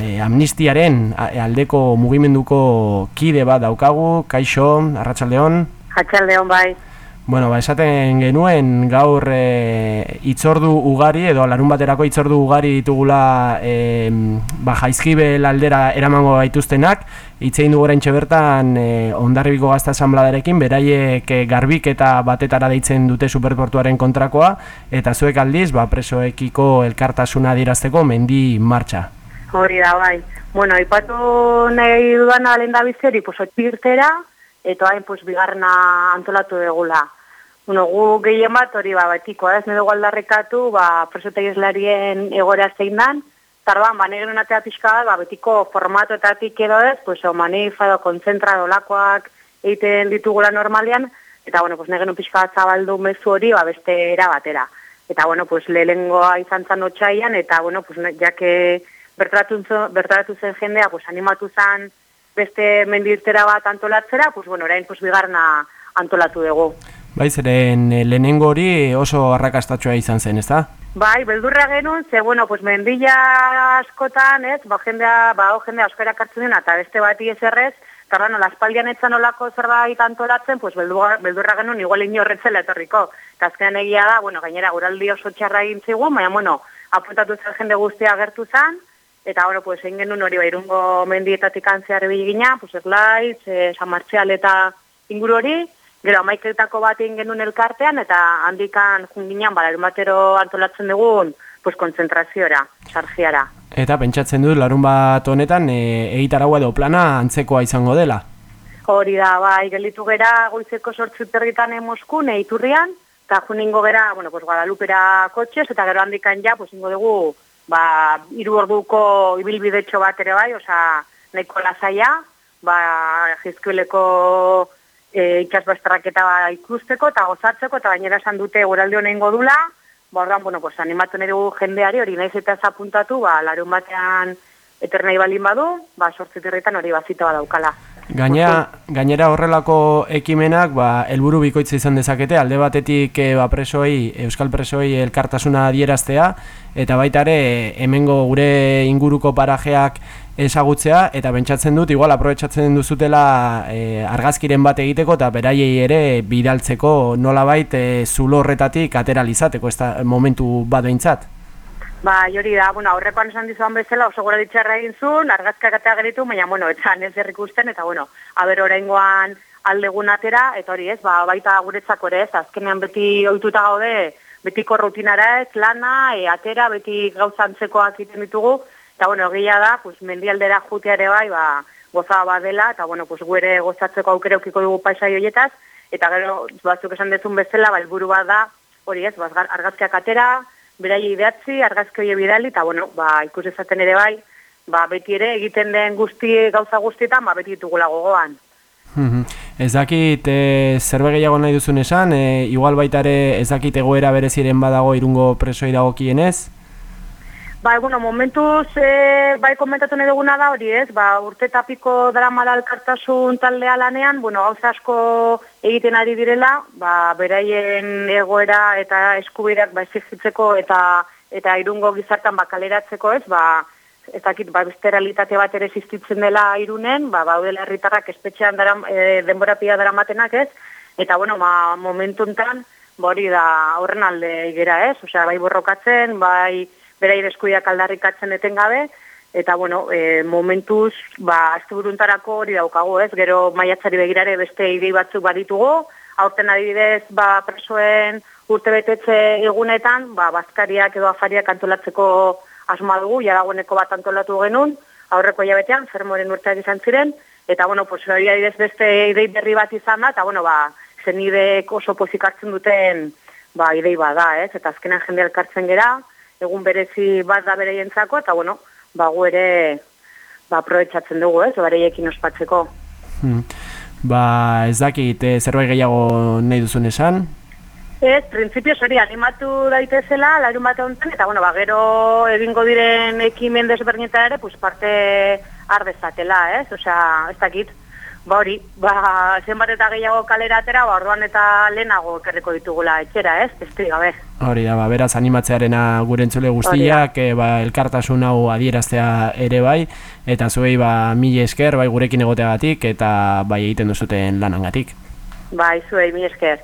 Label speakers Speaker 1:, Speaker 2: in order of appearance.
Speaker 1: e, amnistiaren aldeko mugimenduko kide bat daukagu, kaixo, arratsaldeon.
Speaker 2: Arratsaldeon bai.
Speaker 1: Bueno, ba, esaten genuen gaur e, itzordu ugari edo larun baterako itzordu ugari ditugula e, ba, jaizkibel aldera eramango gaituztenak itzein dugu orain bertan e, ondarribiko gazta asambladarekin beraiek e, garbik eta batetara deitzen dute superportuaren kontrakoa eta zuek aldiz ba, presoekiko elkartasuna dirazteko mendi martxa.
Speaker 2: Hori da, bai. Bueno, ipatu nahi dudan alen da bizeri, pues, eta hain pues, bigarna antolatu degula. Bueno, gu gehien bat hori ba, betiko, ez nire aldarrekatu, ba, presotei eslarien egorea zein dan, tarban, ba, nire natea pixka ba, betiko formatoetatik edo ez, pues, o manifa edo kontzentra dolakoak egiten ditugula normalian, eta, bueno, pues, nire pixka bat zabaldu mezu hori, ba, beste era batera. Eta, bueno, pues, lehengoa izan zan otxaian, eta, bueno, pues, jake bertaratu zen jendea, pues, animatu zan beste mendirtera bat antolatzera, pues, bueno, orain, pues, bigarna antolatu dugu.
Speaker 1: Bai, zeren eh, lehenengo hori oso arrakastatxoa izan zen, ezta?
Speaker 2: Bai, beldurra genuen, ze, bueno, pues, mendilla askotan, ez, ba, jendea, ba, o, jendea euskara kartzen dena, eta beste bati ez errez, eta, bueno, laspaldian etzan olako zerbait antolatzen, pues, beldurra, beldurra genuen, igual inorretzela etorriko. Eta azkenean egia da, bueno, gainera, guraldi oso txarra egin zigun, baina, bueno, apuntatu zen jende guztia gertu zen, eta, bueno, pues, egin genuen hori, bairungo mendietatik antzear gina, pues, Erlaiz, eh, San Martxal eta inguru hori, Gero, amaiketako bat egin genuen elkartean, eta handikan junginan, bala, batero antolatzen dugun, pues, konzentraziora, sargiara.
Speaker 1: Eta pentsatzen dut, larun bat honetan, e, egitaragua edo plana antzekoa izango dela?
Speaker 2: Hori da, bai, gelitu gera goizeko sortzu territan emoskun, eiturrian, eta juningo gera, bueno, pues, Guadalupera kotxez, eta gero handikan ja, pues, ingo dugu, ba, iru orduko ibilbidetxo bat ere bai, oza, nahiko lasaia, ba, jizkueleko e, ikasbastraketa ba, ikusteko eta gozatzeko eta gainera esan dute guralde honen godula, ba ordan, bueno, pues, animatu nire jendeari hori naiz eta zapuntatu, ba, larun batean eternai balin badu, ba, sortzitirritan hori bazita badaukala.
Speaker 1: Gainera, gainera horrelako ekimenak ba, helburu bikoitza izan dezakete, alde batetik e, ba, presoi, euskal presoi elkartasuna adieraztea, eta baita ere hemengo gure inguruko parajeak ezagutzea, eta bentsatzen dut, igual aprobetsatzen duzutela e, argazkiren bat egiteko, eta beraiei ere bidaltzeko nolabait e, zulo horretatik ateralizateko, ez da momentu bat behintzat.
Speaker 2: Ba, jori da, bueno, aurrekoan esan dizuan bezala, oso gora ditxarra egin zuen, argazkak atea geritu, baina, bueno, etxan ez ikusten, eta, bueno, haber oraingoan aldegun atera, eta hori ez, ba, baita guretzako ere ez, azkenean beti ohituta gaude, betiko rutinara ez, lana, e, atera, beti gauzantzekoak iten ditugu, eta, bueno, gila da, pues, mendialdera jutia ere bai, ba, goza badela, eta, bueno, pues, guere gozatzeko aukere ukiko dugu paisai horietaz, eta gero, batzuk esan dezun bezala, ba, elburu bat da, hori ez, ba, argazkiak atera, berai idatzi, argazki hori bidali, eta bueno, ba, ikus ezaten ere bai, ba, beti ere egiten den guzti gauza guztietan, ba, beti ditugula gogoan.
Speaker 1: Ez dakit e, zerbe gehiago nahi duzun esan, e, igual baita ere ez dakit egoera bereziren badago irungo presoi dago kienez?
Speaker 2: Ba, bueno, momentuz, e, bai komentatu nahi duguna da hori ez, ba, urte tapiko drama da elkartasun taldea lanean, bueno, gauza asko egiten ari direla, ba, beraien egoera eta eskubideak ba, ezizitzeko eta eta irungo gizartan bakaleratzeko ez, ba, ez dakit, ba, beste realitate bat ere existitzen dela irunen, ba, baudela herritarrak espetxean dara, e, denbora pia dara matenak ez, eta, bueno, ba, momentuntan, hori da, horren alde igera ez, osea, bai borrokatzen, bai, berai eskuiak aldarrikatzen etengabe, eta bueno, e, momentuz, ba, azte buruntarako hori daukago, ez? Gero maiatzari begirare beste idei batzuk baditugu, aurten adibidez, ba, presoen urte betetze egunetan, ba, bazkariak edo afariak antolatzeko asma dugu, jadagoeneko bat antolatu genuen, aurreko jabetean, fermoren urteak izan ziren, eta bueno, pues, hori adibidez beste idei berri bat izan da, eta bueno, ba, zenidek oso pozik hartzen duten, ba, idei bada, ez? Eta azkenan jende elkartzen gera, egun berezi bat da bereientzako eta bueno, ba gu ere ba aprobetxatzen dugu, ez, bereiekin ospatzeko.
Speaker 1: Hmm. Ba, ez dakit eh, zerbait gehiago nahi duzun esan?
Speaker 2: Ez, printzipio hori animatu daitezela, larun bat honetan, eta bueno, ba, gero egingo diren ekimen desberdineta ere, pues parte ardezatela, ez? Osea, ez dakit, Ba hori, ba, zenbat eta gehiago kalera atera, ba, orduan eta lehenago ekerriko ditugula etxera, ez? Beste gabe.
Speaker 1: Hori da, ba, beraz animatzearena gure entzule guztiak, e, ba, elkartasun hau adieraztea ere bai, eta zuei ba, mila esker, bai gurekin egoteagatik, eta bai egiten duzuten lanangatik.
Speaker 2: Bai, zuei, mi esker.